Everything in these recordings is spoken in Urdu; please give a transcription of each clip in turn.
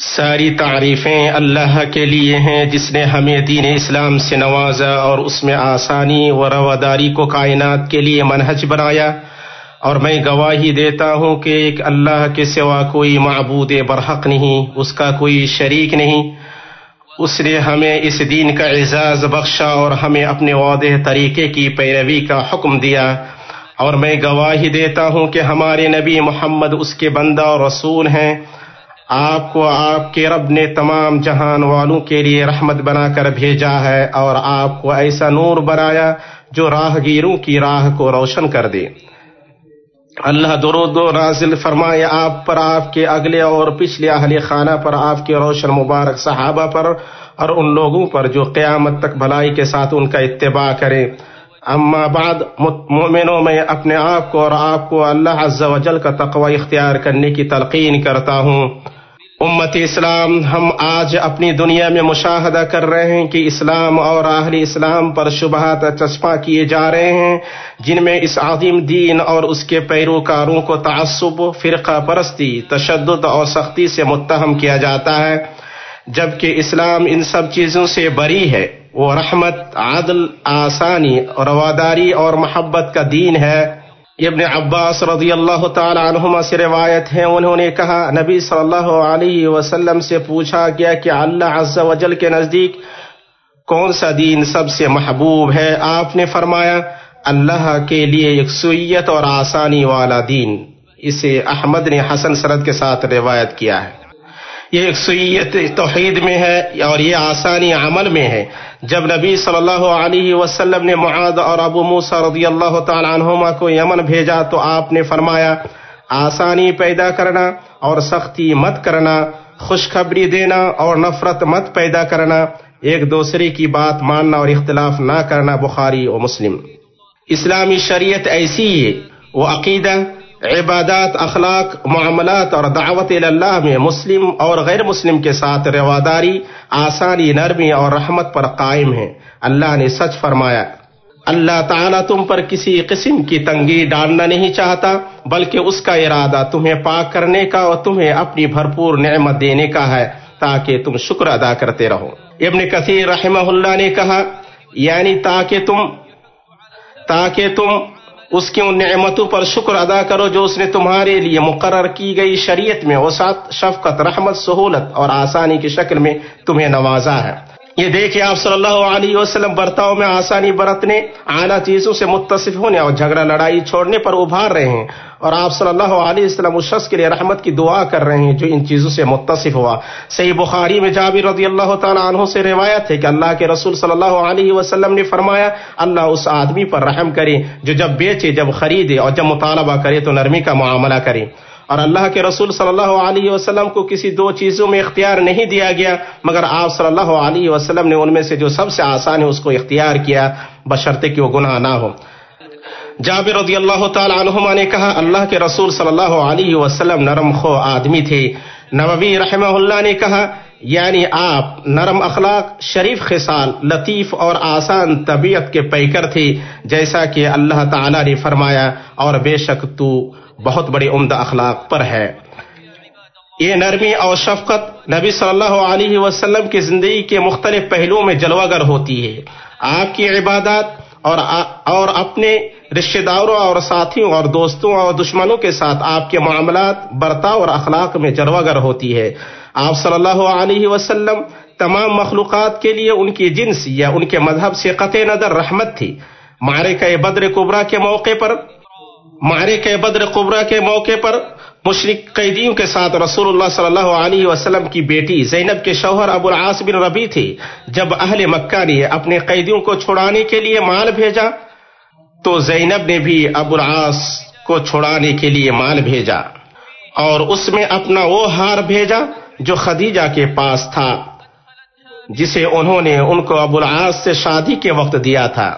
ساری تعریفیں اللہ کے لیے ہیں جس نے ہمیں دین اسلام سے نوازا اور اس میں آسانی و رواداری کو کائنات کے لیے منہج بنایا۔ اور میں گواہی دیتا ہوں کہ ایک اللہ کے سوا کوئی معبود برحق نہیں، اس کا کوئی شریک نہیں۔ اس نے ہمیں اس دین کا اعزاز بخشا اور ہمیں اپنے واضح طریقے کی پیروی کا حکم دیا۔ اور میں گواہی دیتا ہوں کہ ہمارے نبی محمد اس کے بندہ اور رسول ہیں۔ آپ کو آپ کے رب نے تمام جہان والوں کے لیے رحمت بنا کر بھیجا ہے اور آپ کو ایسا نور بنایا جو راہ گیروں کی راہ کو روشن کر دے۔ اللہ درود و نازل فرمائے آپ پر، آپ کے اگلے اور پچھلے اہل خانہ پر، آپ کے روشن مبارک صحابہ پر اور ان لوگوں پر جو قیامت تک بھلائی کے ساتھ ان کا اتباع کرے۔ اما بعد مومنوں میں اپنے آپ کو اور آپ کو اللہ عز و جل کا تقوی اختیار کرنے کی تلقین کرتا ہوں۔ امت اسلام، ہم آج اپنی دنیا میں مشاہدہ کر رہے ہیں کہ اسلام اور اہل اسلام پر شبہات چسپاں کیے جا رہے ہیں، جن میں اس عظیم دین اور اس کے پیروکاروں کو تعصب، فرقہ پرستی، تشدد اور سختی سے متہم کیا جاتا ہے۔ جبکہ اسلام ان سب چیزوں سے بری ہے۔ وہ رحمت، عدل، آسانی، رواداری اور محبت کا دین ہے۔ ابن عباس رضی اللہ تعالی عنہما سے روایت ہے، انہوں نے کہا، نبی صلی اللہ علیہ وسلم سے پوچھا گیا کہ اللہ عز و جل کے نزدیک کون سا دین سب سے محبوب ہے؟ آپ نے فرمایا، اللہ کے لیے یکسویت اور آسانی والا دین، اسے احمد نے حسن سرد کے ساتھ روایت کیا ہے۔ یہ یکسویت توحید میں ہے اور یہ آسانی عمل میں ہے۔ جب نبی صلی اللہ علیہ وسلم نے معاد اور ابو موسا رضی اللہ تعالی عنہما کو یمن بھیجا تو آپ نے فرمایا، آسانی پیدا کرنا اور سختی مت کرنا، خوشخبری دینا اور نفرت مت پیدا کرنا، ایک دوسرے کی بات ماننا اور اختلاف نہ کرنا بخاری و مسلم۔ اسلامی شریعت ایسی ہے، وہ عقیدہ عبادات، اخلاق، معاملات اور دعوت اللہ میں مسلم اور غیر مسلم کے ساتھ رواداری آسانی، نرمی اور رحمت پر قائم ہے اللہ نے سچ فرمایا، اللہ تعالیٰ تم پر کسی قسم کی تنگی ڈالنا نہیں چاہتا، بلکہ اس کا ارادہ تمہیں پاک کرنے کا اور تمہیں اپنی بھرپور نعمت دینے کا ہے، تاکہ تم شکر ادا کرتے رہو۔ ابن کثیر رحمہ اللہ نے کہا یعنی تاکہ تم تاکہ تم اس کی ان نعمتوں پر شکر ادا کرو جو اس نے تمہارے لیے مقرر کی گئی شریعت میں وسعت، شفقت، رحمت، سہولت اور آسانی کی شکل میں تمہیں نوازا ہے۔ یہ دیکھیں آپ صلی اللہ علیہ وسلم برتاؤ میں آسانی برتنے، اعلیٰ چیزوں سے متصف ہونے اور جھگڑا لڑائی چھوڑنے پر ابھار رہے ہیں اور آپ صلی اللہ علیہ وسلم اس شخص کے لیے رحمت کی دعا کر رہے ہیں جو ان چیزوں سے متصف ہوا۔ صحیح بخاری میں جابر رضی اللہ تعالیٰ عنہ سے روایت ہے کہ اللہ کے رسول صلی اللہ علیہ وسلم نے فرمایا، اللہ اس آدمی پر رحم کرے جو جب بیچے، جب خریدے اور جب مطالبہ کرے تو نرمی کا معاملہ کرے۔ اور اللہ کے رسول صلی اللہ علیہ وسلم کو کسی دو چیزوں میں اختیار نہیں دیا گیا، مگر آپ صلی اللہ علیہ وسلم نے ان میں سے جو سب سے آسان ہے اس کو اختیار کیا، بشرطے کہ وہ گناہ نہ ہو جابر رضی اللہ تعالی عنہما نے کہا، اللہ کے رسول صلی اللہ علیہ وسلم نرم خو آدمی تھے۔ نووی رحمہ اللہ نے کہا یعنی آپ نرم اخلاق، شریف خصال، لطیف اور آسان طبیعت کے پیکر تھے، جیسا کہ اللہ تعالی نے فرمایا، اور بے شک تو بہت بڑے عمدہ اخلاق پر ہے۔ یہ نرمی اور شفقت نبی صلی اللہ علیہ وسلم کی زندگی کے مختلف پہلوؤں میں جلوہ گر ہوتی ہے۔ آپ کی عبادات اور اور اپنے رشتے داروں اور ساتھیوں اور دوستوں اور دشمنوں کے ساتھ آپ کے معاملات، برتاؤ اور اخلاق میں جلوہ گر ہوتی ہے۔ آپ صلی اللہ علیہ وسلم تمام مخلوقات کے لیے ان کی جنس یا ان کے مذہب سے قطع نظر رحمت تھی۔ مارے کا بدر قبرا کے موقع پر مارے کے بدر قبرا کے موقع پر مشرق قیدیوں کے ساتھ رسول اللہ صلی اللہ علیہ وسلم کی بیٹی زینب کے شوہر ابو العاص بن ربی تھے جب اہل مکہ نے اپنے قیدیوں کو چھڑانے کے لیے مال بھیجا، تو زینب نے بھی ابو العاص کو چھڑانے کے لیے مال بھیجا اور اس میں اپنا وہ ہار بھیجا جو خدیجہ کے پاس تھا، جسے انہوں نے ان کو ابو العاص سے شادی کے وقت دیا تھا۔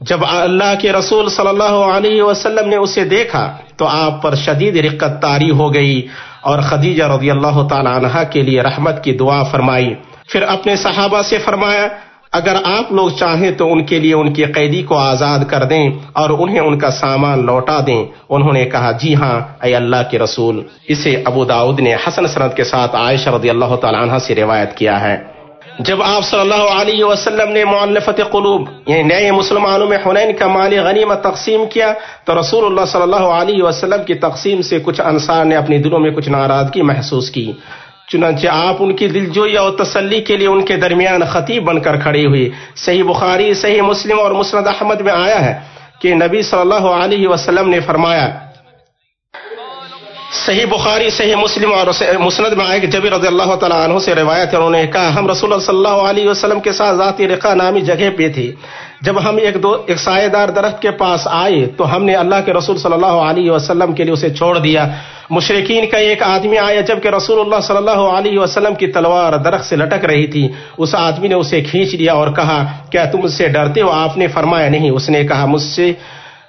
جب اللہ کے رسول صلی اللہ علیہ وسلم نے اسے دیکھا تو آپ پر شدید رقت تاری ہو گئی اور خدیجہ رضی اللہ تعالی عنہ کے لیے رحمت کی دعا فرمائی۔ پھر اپنے صحابہ سے فرمایا، اگر آپ لوگ چاہیں تو ان کے لیے ان کی قیدی کو آزاد کر دیں اور انہیں ان کا سامان لوٹا دیں۔ انہوں نے کہا جی ہاں اے اللہ کے رسول۔ اسے ابو داود نے حسن سرد کے ساتھ عائشہ رضی اللہ تعالیٰ عنہ سے روایت کیا ہے۔ جب آپ صلی اللہ علیہ وسلم نے معلفت قلوب یعنی نئے مسلمانوں میں حنین کا مالی غنیمت تقسیم کیا، تو رسول اللہ صلی اللہ علیہ وسلم کی تقسیم سے کچھ انصار نے اپنے دلوں میں کچھ ناراضگی محسوس کی۔ چنانچہ آپ ان کی دلجوئی اور تسلی کے لیے ان کے درمیان خطیب بن کر کھڑی ہوئی۔ صحیح بخاری، صحیح مسلم اور مسند احمد میں آیا ہے کہ نبی صلی اللہ علیہ وسلم نے فرمایا صحیح بخاری، صحیح مسلم اور مسند میں آئے کہ جبیر رضی اللہ تعالیٰ عنہ سے روایت ہے، انہوں نے کہا، ہم رسول اللہ صلی اللہ علیہ وسلم کے ساتھ ذاتی رقا نامی جگہ پہ تھے جب ہم ایک دو ایک سائے دار درخت کے پاس آئے تو ہم نے اللہ کے رسول صلی اللہ علیہ وسلم کے لیے اسے چھوڑ دیا۔ مشرقین کا ایک آدمی آیا جبکہ رسول اللہ صلی اللہ علیہ وسلم کی تلوار درخت سے لٹک رہی تھی۔ اس آدمی نے اسے کھینچ لیا اور کہا، کیا تم اس سے ڈرتے ہو؟ آپ نے فرمایا، نہیں۔ اس نے کہا، مجھ سے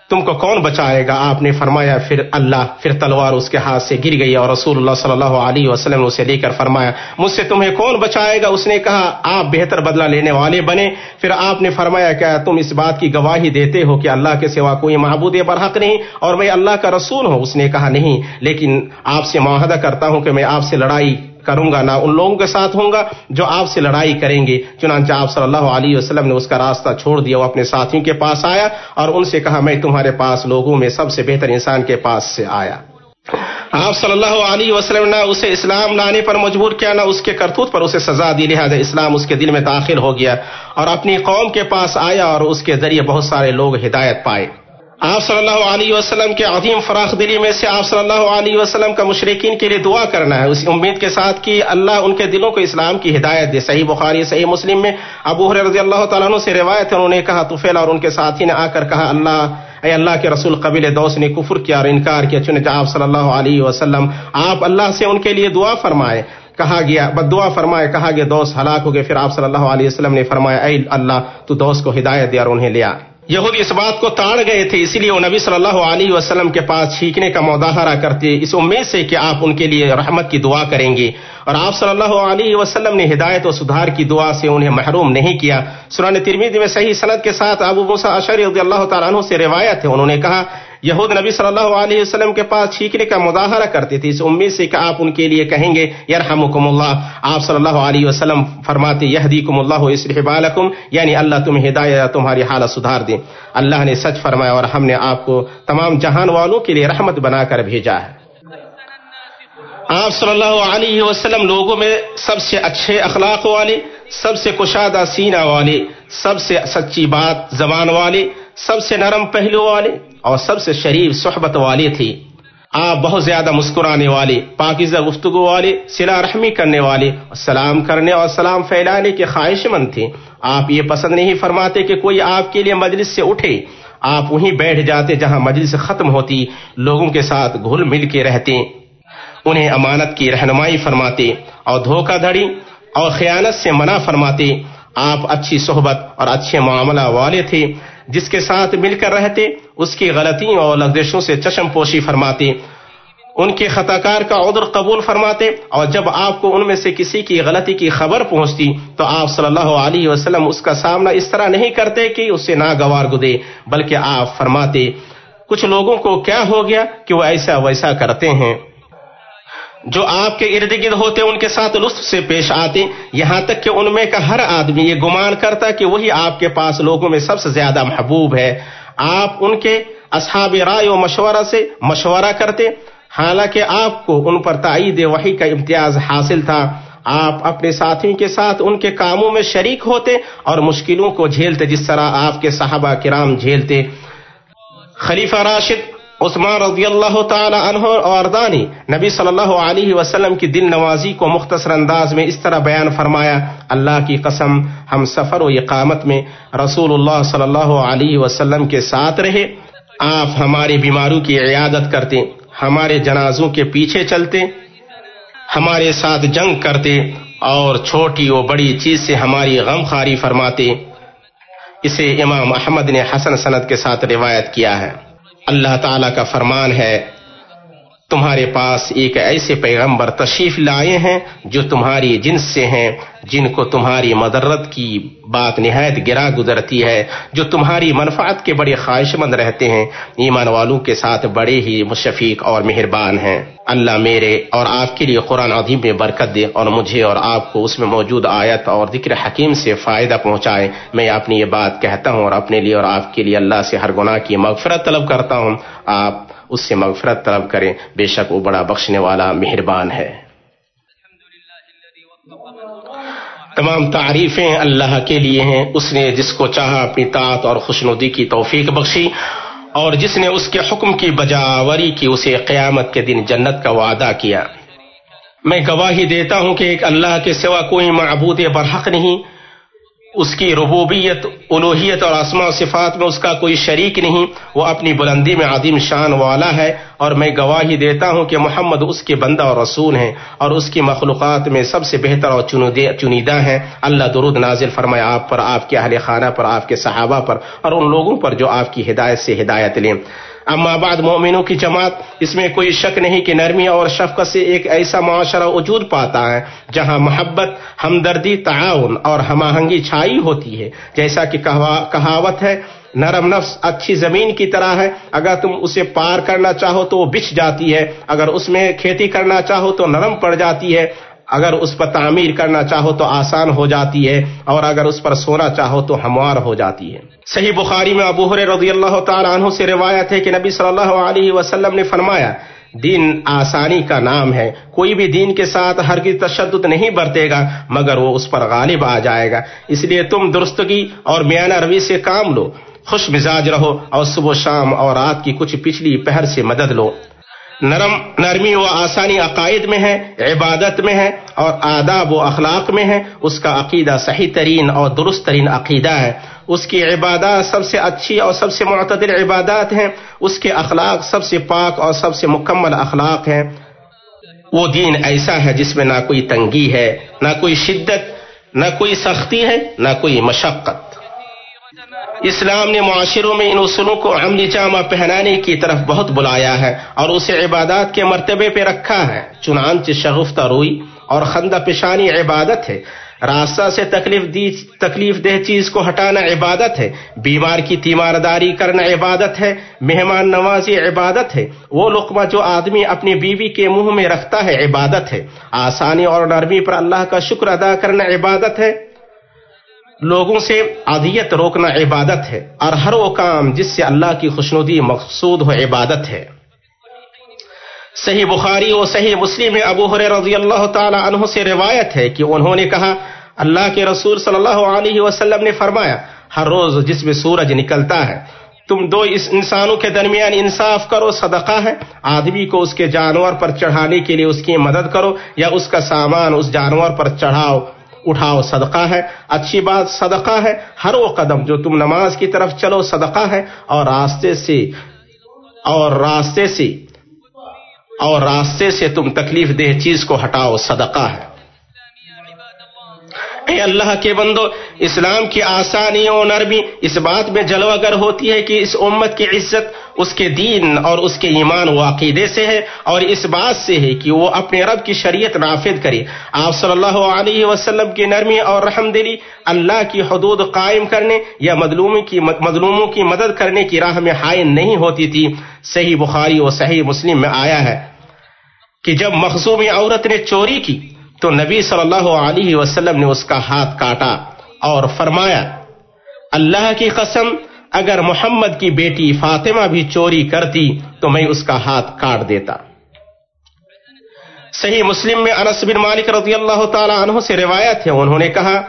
تم کو کون بچائے گا؟ آپ نے فرمایا، پھر اللہ، پھر تلوار اس کے ہاتھ سے گر گئی اور رسول اللہ صلی اللہ علیہ وسلم نے اسے لے کر فرمایا، مجھ سے تمہیں کون بچائے گا؟ اس نے کہا، آپ بہتر بدلہ لینے والے بنے۔ پھر آپ نے فرمایا، کیا تم اس بات کی گواہی دیتے ہو کہ اللہ کے سوا کوئی معبود برحق نہیں اور میں اللہ کا رسول ہوں؟ اس نے کہا، نہیں، لیکن آپ سے معاہدہ کرتا ہوں کہ میں آپ سے لڑائی کروں گا، نہ ان لوگوں کے ساتھ ہوں گا جو آپ سے لڑائی کریں گے۔ چنانچہ آپ صلی اللہ علیہ وسلم نے اس کا راستہ چھوڑ دیا، وہ اپنے ساتھیوں کے پاس آیا اور ان سے کہا، میں تمہارے پاس لوگوں میں سب سے بہتر انسان کے پاس سے آیا۔ آپ صلی اللہ علیہ وسلم نہ اسے اسلام لانے پر مجبور کیا، نہ اس کے کرتوت پر اسے سزا دی، لہٰذا اسلام اس کے دل میں داخل ہو گیا اور اپنی قوم کے پاس آیا اور اس کے ذریعے بہت سارے لوگ ہدایت پائے۔ آپ صلی اللہ علیہ وسلم کے عظیم فراخ دلی میں سے آپ صلی اللہ علیہ وسلم کا مشرقین کے لیے دعا کرنا ہے۔ اس امید کے ساتھ کہ اللہ ان کے دلوں کو اسلام کی ہدایت دے۔ صحیح بخاری، صحیح مسلم میں ابو رضی اللہ تعالیٰ عنہ سے روایت ہے۔ انہوں نے کہا توفیل اور ان کے ساتھی نے آ کر کہا، اللہ، اے اللہ کے رسول قبیل دوس نے کفر کیا اور انکار کیا۔ چنانچہ آپ صلی اللہ علیہ وسلم، آپ اللہ سے ان کے لیے دعا فرمائے۔ کہا گیا، بد دعا فرمائے، کہا گیا دوست ہلاک ہو گئے۔ پھر آپ صلی اللہ علیہ وسلم نے فرمایا، اے اللہ، تو دوست کو ہدایت دیا اور انہیں لیا یہود اس بات کو تاڑ گئے تھے، اسی لیے وہ نبی صلی اللہ علیہ وسلم کے پاس چھینکنے کا مظاہرہ کرتے۔ اس امید سے کہ آپ ان کے لیے رحمت کی دعا کریں گے۔ اور آپ صلی اللہ علیہ وسلم نے ہدایت و سدھار کی دعا سے انہیں محروم نہیں کیا۔ سنان ترمید میں صحیح صنعت کے ساتھ ابو موسا اشری رضی اللہ تعالیٰ عنہ سے روایت ہے۔ انہوں نے کہا یہود نبی صلی اللہ علیہ وسلم کے پاس چھینکنے کا مظاہرہ کرتے تھے اس امید سے کہ آپ ان کے لیے کہیں گے، یرحمکم اللہ۔ آپ صلی اللہ علیہ وسلم فرماتے، یہدیکم اللہ اسرح بالکم یعنی اللہ تمہیں ہدایت تمہاری حالت سدھار دیں اللہ نے سچ فرمایا اور ہم نے آپ کو تمام جہان والوں کے لیے رحمت بنا کر بھیجا ہے۔ آپ صلی اللہ علیہ وسلم لوگوں میں سب سے اچھے اخلاق والے، سب سے کشادہ سینہ والے، سب سے سچی بات زبان والے، سب سے نرم پہلو والے اور سب سے شریف صحبت والے تھے آپ بہت زیادہ مسکرانے والے پاکیزہ گفتگو والے سلا رحمی کرنے والے سلام کرنے اور سلام پھیلانے کے خواہش مند تھے آپ یہ پسند نہیں فرماتے کہ کوئی آپ کے لیے مجلس سے اٹھے۔ آپ وہیں بیٹھ جاتے جہاں مجلس ختم ہوتی، لوگوں کے ساتھ گھل مل کے رہتے۔ انہیں امانت کی رہنمائی فرماتے اور دھوکہ دھڑی اور خیانت سے منع فرماتے۔ آپ اچھی صحبت اور اچھے معاملہ والے تھے۔ جس کے ساتھ مل کر رہتے، اس کی غلطیوں اور لغزشوں سے چشم پوشی فرماتے۔ ان کے خطا کار کا عذر قبول فرماتے اور جب آپ کو ان میں سے کسی کی غلطی کی خبر پہنچتی تو آپ صلی اللہ علیہ وسلم اس کا سامنا اس طرح نہیں کرتے کہ اسے ناگوار گدے بلکہ آپ فرماتے، کچھ لوگوں کو کیا ہو گیا کہ وہ ایسا ویسا کرتے ہیں؟ جو آپ کے ارد گرد ہوتے ان کے ساتھ لطف سے پیش آتے، یہاں تک کہ ان میں کا ہر آدمی یہ گمان کرتا کہ وہی آپ کے پاس لوگوں میں سب سے زیادہ محبوب ہے۔ آپ ان کے اصحاب رائے و مشورہ سے مشورہ کرتے، حالانکہ آپ کو ان پر تائید وحی کا امتیاز حاصل تھا۔ آپ اپنے ساتھیوں کے ساتھ ان کے کاموں میں شریک ہوتے اور مشکلوں کو جھیلتے، جس طرح آپ کے صحابہ کرام جھیلتے۔ خلیفہ راشد عثمان رضی اللہ تعالی عنہ اور دانی نبی صلی اللہ علیہ وسلم کی دل نوازی کو مختصر انداز میں اس طرح بیان فرمایا، اللہ کی قسم، ہم سفر و اقامت میں رسول اللہ صلی اللہ علیہ وسلم کے ساتھ رہے، آپ ہماری بیماروں کی عیادت کرتے، ہمارے جنازوں کے پیچھے چلتے، ہمارے ساتھ جنگ کرتے اور چھوٹی و بڑی چیز سے ہماری غم خاری فرماتے۔ اسے امام احمد نے حسن سند کے ساتھ روایت کیا ہے۔ اللہ تعالی کا فرمان ہے تمہارے پاس ایک ایسے پیغمبر تشریف لائے ہیں جو تمہاری جنس سے ہیں، جن کو تمہاری مدرت کی بات نہایت گرا گزرتی ہے، جو تمہاری منفعت کے بڑے خواہش مند رہتے ہیں۔ ایمان والوں کے ساتھ بڑے ہی مشفیق اور مہربان ہیں۔ اللہ میرے اور آپ کے لیے قرآن عظیم میں برکت دے اور مجھے اور آپ کو اس میں موجود آیت اور ذکر حکیم سے فائدہ پہنچائے۔ میں اپنی یہ بات کہتا ہوں اور اپنے لیے اور آپ کے لیے اللہ سے ہر گناہ کی مغفرت طلب کرتا ہوں۔ آپ اس سے مغفرت طلب کریں۔ بے شک وہ بڑا بخشنے والا مہربان ہے۔ تمام تعریفیں اللہ کے لیے ہیں۔ اس نے جس کو چاہا اپنی طاعت اور خوشنودی کی توفیق بخشی اور جس نے اس کے حکم کی بجاوری کی اسے قیامت کے دن جنت کا وعدہ کیا۔ میں گواہی دیتا ہوں کہ ایک اللہ کے سوا کوئی معبود برحق نہیں۔ اس کی ربوبیت الوحیت اور و صفات میں اس کا کوئی شریک نہیں، وہ اپنی بلندی میں عظیم شان والا ہے۔ اور میں گواہی دیتا ہوں کہ محمد اس کے بندہ اور رسول ہیں اور اس کی مخلوقات میں سب سے بہتر اور چنیدہ ہیں۔ اللہ درود نازل فرمائے آپ پر، آپ کے اہل خانہ پر، آپ کے صحابہ پر اور ان لوگوں پر جو آپ کی ہدایت سے ہدایت لیں۔ اما بعد، مومنوں کی جماعت، اس میں کوئی شک نہیں کہ نرمی اور شفقت سے ایک ایسا معاشرہ وجود پاتا ہے جہاں محبت، ہمدردی، تعاون اور ہم آہنگی چھائی ہوتی ہے۔ جیسا کہ کہاوت ہے نرم نفس اچھی زمین کی طرح ہے۔ اگر تم اسے پار کرنا چاہو تو وہ بچ جاتی ہے۔ اگر اس میں کھیتی کرنا چاہو تو نرم پڑ جاتی ہے۔ اگر اس پر تعمیر کرنا چاہو تو آسان ہو جاتی ہے۔ اور اگر اس پر سونا چاہو تو ہموار ہو جاتی ہے۔ صحیح بخاری میں ابو رضی اللہ تعالیٰ عنہ سے روایت ہے کہ نبی صلی اللہ علیہ وسلم نے فرمایا، دین آسانی کا نام ہے۔ کوئی بھی دین کے ساتھ ہر کی تشدد نہیں برتے گا، مگر وہ اس پر غالب آ جائے گا۔ اس لیے تم درستگی اور میانہ روی سے کام لو۔ خوش مزاج رہو اور صبح شام اور رات کی کچھ پچھلی پہر سے مدد لو۔ نرم، نرمی و آسانی عقائد میں ہے عبادت میں ہے اور آداب و اخلاق میں ہے اس کا عقیدہ صحیح ترین اور درست ترین عقیدہ ہے۔ اس کی عبادات سب سے اچھی اور سب سے معتدل عبادات ہیں۔ اس کے اخلاق سب سے پاک اور سب سے مکمل اخلاق ہیں۔ وہ دین ایسا ہے جس میں نہ کوئی تنگی ہے، نہ کوئی شدت، نہ کوئی سختی ہے، نہ کوئی مشقت۔ اسلام نے معاشروں میں ان اصولوں کو عملی جامہ پہنانے کی طرف بہت بلایا ہے اور اسے عبادات کے مرتبے پہ رکھا ہے۔ چنانچہ شگفتہ روئی اور خندہ پیشانی عبادت ہے۔ راستہ سے تکلیف دی، تکلیف دہ چیز کو ہٹانا عبادت ہے۔ بیمار کی تیمارداری کرنا عبادت ہے۔ مہمان نوازی عبادت ہے۔ وہ لقمہ جو آدمی اپنی بیوی کے منہ میں رکھتا ہے عبادت ہے۔ آسانی اور نرمی پر اللہ کا شکر ادا کرنا عبادت ہے۔ لوگوں سے عادیت روکنا عبادت ہے اور ہر وہ کام جس سے اللہ کی خوشنودی مقصود ہو عبادت ہے۔ صحیح بخاری اور صحیح مسلم میں ابو حر رضی اللہ تعالی عنہ سے روایت ہے کہ انہوں نے کہا، اللہ کے رسول صلی اللہ علیہ وسلم نے فرمایا، ہر روز جس میں سورج نکلتا ہے، تم دو اس انسانوں کے درمیان انصاف کرو، صدقہ ہے۔ آدمی کو اس کے جانور پر چڑھانے کے لیے اس کی مدد کرو یا اس کا سامان اس جانور پر چڑھاؤ۔ اٹھاؤ، صدقہ ہے۔ اچھی بات، صدقہ ہے۔ ہر وہ قدم جو تم نماز کی طرف چلو، صدقہ ہے۔ اور راستے سے، اور راستے سے، اور راستے سے تم تکلیف دہ چیز کو ہٹاؤ، صدقہ ہے۔ اے اللہ کے بندو، اسلام کی آسانی اور نرمی اس بات میں جلوہ گر ہوتی ہے کہ اس امت کی عزت اس کے دین اور اس کے ایمان و عقیدے سے ہے اور اس بات سے ہے کہ وہ اپنے رب کی شریعت نافذ کرے۔ آپ صلی اللہ علیہ وسلم کی نرمی اور رحم دلی اللہ کی حدود قائم کرنے یا مظلوموں کی مظلوموں کی مدد کرنے کی راہ میں حائن نہیں ہوتی تھی، صحیح بخاری اور صحیح مسلم میں آیا ہے کہ جب مخصومی عورت نے چوری کی تو نبی صلی اللہ علیہ وسلم نے اس کا ہاتھ کاٹا اور فرمایا، اللہ کی قسم، اگر محمد کی بیٹی فاطمہ بھی چوری کرتی تو میں اس کا ہاتھ کاٹ دیتا۔ صحیح مسلم میں انس بن مالک رضی اللہ تعالی عنہ سے روایت ہے، انہوں نے کہا،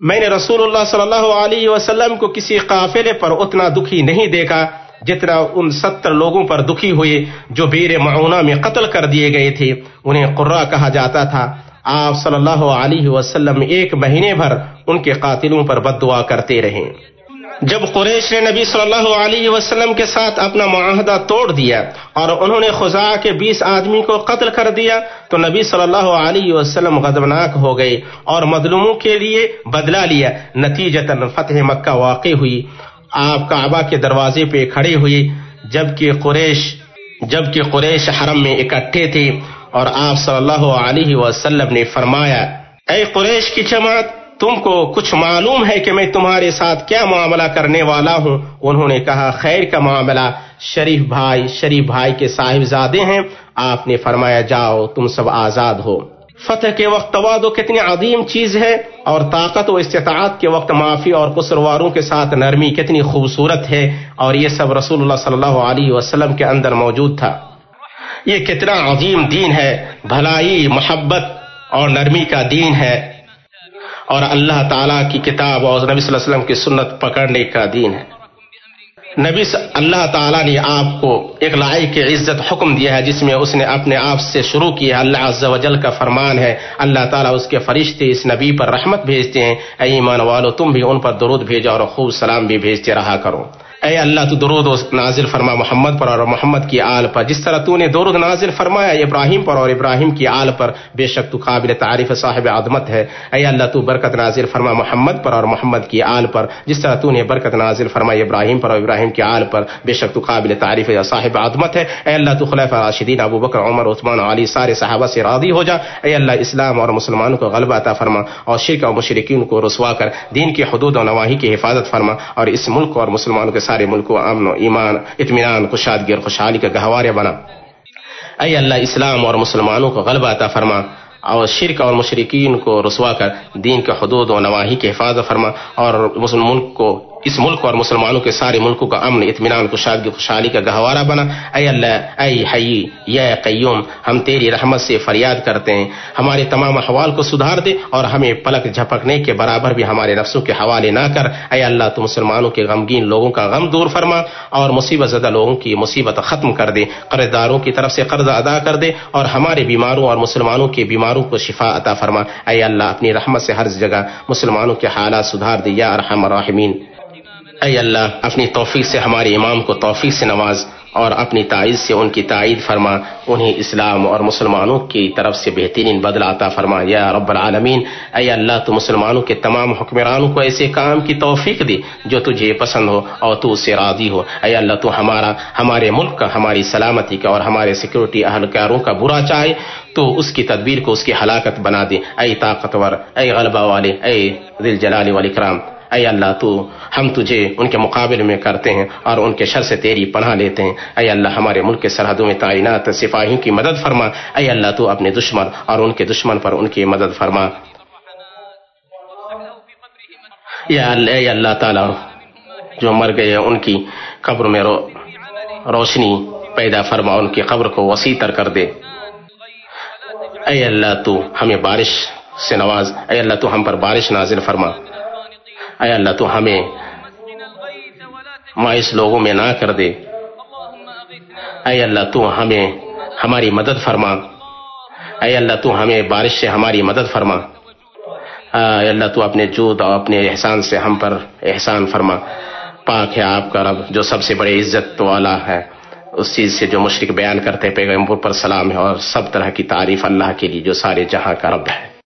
میں نے رسول اللہ صلی اللہ علیہ وسلم کو کسی قافلے پر اتنا دکھی نہیں دیکھا جتنا ان ستر لوگوں پر دکھی ہوئے جو بیر معونہ میں قتل کر دیے گئے تھے، انہیں قرہ کہا جاتا تھا۔ آپ صلی اللہ علیہ وسلم ایک مہینے بھر ان کے قاتلوں پر بد دعا کرتے رہے۔ جب قریش نے نبی صلی اللہ علیہ وسلم کے ساتھ اپنا معاہدہ توڑ دیا اور انہوں نے خزا کے بیس آدمی کو قتل کر دیا، تو نبی صلی اللہ علیہ وسلم غدبناک ہو گئے اور مظلوموں کے لیے بدلا لیا۔ نتیجتاً فتح مکہ واقع ہوئی۔ آپ کعبہ کے دروازے پہ کھڑے ہوئے جبکہ قریش جبکہ قریش حرم میں اکٹھے تھے، اور آپ صلی اللہ علیہ وسلم نے فرمایا، اے قریش کی جماعت، تم کو کچھ معلوم ہے کہ میں تمہارے ساتھ کیا معاملہ کرنے والا ہوں؟ انہوں نے کہا، خیر کا معاملہ، شریف بھائی شریف بھائی کے صاحبزادے ہیں۔ آپ نے فرمایا، جاؤ، تم سب آزاد ہو۔ فتح کے وقت توادو کتنی عظیم چیز ہے اور طاقت و استطاعت کے وقت معافی اور قصرواروں کے ساتھ نرمی کتنی خوبصورت ہے اور یہ سب رسول اللہ صلی اللہ علیہ وسلم کے اندر موجود تھا۔ یہ کتنا عظیم دین ہے، بھلائی، محبت اور نرمی کا دین ہے۔ اور اللہ تعالیٰ کی کتاب اور نبی صلی اللہ علیہ وسلم کی سنت پکڑنے کا دین ہے۔ نبی اللہ تعالیٰ نے آپ کو ایک لائق عزت حکم دیا ہے، جس میں اس نے اپنے آپ سے شروع کیا اللہ عز و جل کا فرمان ہے، اللہ تعالیٰ اس کے فرشتے اس نبی پر رحمت بھیجتے ہیں۔ اے ایمان والو، تم بھی ان پر درود بھیجو اور خوب سلام بھی بھیجتے رہا کرو۔ اے اللہ، تو درود نازل فرما محمد پر اور محمد کی آل پر۔ جس طرح تو نے درود نازل فرمایا ابراہیم پر اور ابراہیم کی آل پر بے شک تو قابل تعریف صاحب عظمت ہے۔ اے اللہ، تو برکت نازل فرما محمد پر اور محمد کی آل پر۔ جس طرح تو نے برکت نازل فرما ابراہیم پر اور ابراہیم کی آل پر، بے شک تو قابل تعریف صاحب عظمت ہے۔ اے اللہ، تو خلیفہ راشدین ابو بکر، عمر، عثمان، علی، سارے صحابہ سے راضی ہو جا۔ اے اللہ، اسلام اور مسلمانوں کو غلبہ عطا فرما اور شرک اور مشرقین کو رسوا کر، دین کی حدود و نواحی کی حفاظت فرما اور اس ملک اور مسلمانوں کے سارے ملک کو امن و ایمان، اطمینان، کشادگی اور خوشحالی کا گہوارے بنا۔ اے اللہ، اسلام اور مسلمانوں کو غلبہ عطا فرما اور شرک اور مشرقین کو رسوا کر، دین کے حدود و نواحی کی حفاظت فرما اور مسلم ملک کو اس ملک اور مسلمانوں کے سارے ملکوں کا امن، اطمینان کشادگی خوشحالی کا گہوارہ بنا۔ اے اللہ، اے حی، یا قیوم، ہم تیری رحمت سے فریاد کرتے ہیں۔ ہمارے تمام احوال کو سدھار دے اور ہمیں پلک جھپکنے کے برابر بھی ہمارے نفسوں کے حوالے نہ کر۔ اے اللہ، تو مسلمانوں کے غمگین لوگوں کا غم دور فرما اور مصیبت زدہ لوگوں کی مصیبت ختم کر دے۔ قرض داروں کی طرف سے قرض ادا کر دے اور ہمارے بیماروں اور مسلمانوں کے بیماروں کو شفا عطا فرما۔ اے اللہ، اپنی رحمت سے ہر جگہ مسلمانوں کے حالات سدھار دے۔ یا ارحم الراحمین۔ اے اللہ، اپنی توفیق سے ہمارے امام کو توفیق سے نواز اور اپنی تائید سے ان کی تائید فرما، انہیں اسلام اور مسلمانوں کی طرف سے بہترین بدل عطا فرما۔ یا رب العالمین، اے اللہ، تو مسلمانوں کے تمام حکمرانوں کو ایسے کام کی توفیق دی جو تجھے پسند ہو اور تو اس سے راضی ہو۔ اے اللہ، تو ہمارا، ہمارے ملک کا، ہماری سلامتی کا اور ہمارے سیکورٹی اہلکاروں کا برا چاہے تو اس کی تدبیر کو اس کی ہلاکت بنا دے۔ اے طاقتور، اے غلبہ والے، اے دل جلال والاکرام۔ اے اللہ، تو ہم تجھے ان کے مقابلے میں کرتے ہیں اور ان کے شر سے تیری پناہ لیتے ہیں۔ اے اللہ، ہمارے ملک کے سرحدوں میں تعینات، سپاہیوں کی مدد فرما۔ اے اللہ، تو اپنے دشمن اور ان کے دشمن پر ان کی مدد فرما۔ یا اللہ، اے اللہ تعالی، جو مر گئے ان کی قبر میں رو، روشنی پیدا فرما، ان کی قبر کو وسیع تر کر دے۔ اے اللہ، تو ہمیں بارش سے نواز۔ اے اللہ، تو ہم پر بارش نازل فرما۔ اے اللہ تو ہمیں مائس لوگوں میں نہ کر دے۔ اے اللہ تو ہمیں ہماری مدد فرما۔ اے اللہ تو ہمیں بارش سے ہماری مدد فرما۔ اے اللہ تو اپنے جود اور اپنے احسان سے ہم پر احسان فرما۔ پاک ہے آپ کا رب جو سب سے بڑے عزت والا ہے۔ اس چیز سے جو مشرق بیان کرتے پیغمبر پر سلام ہے اور سب طرح کی تعریف اللہ کے لیے جو سارے جہاں کا رب ہے۔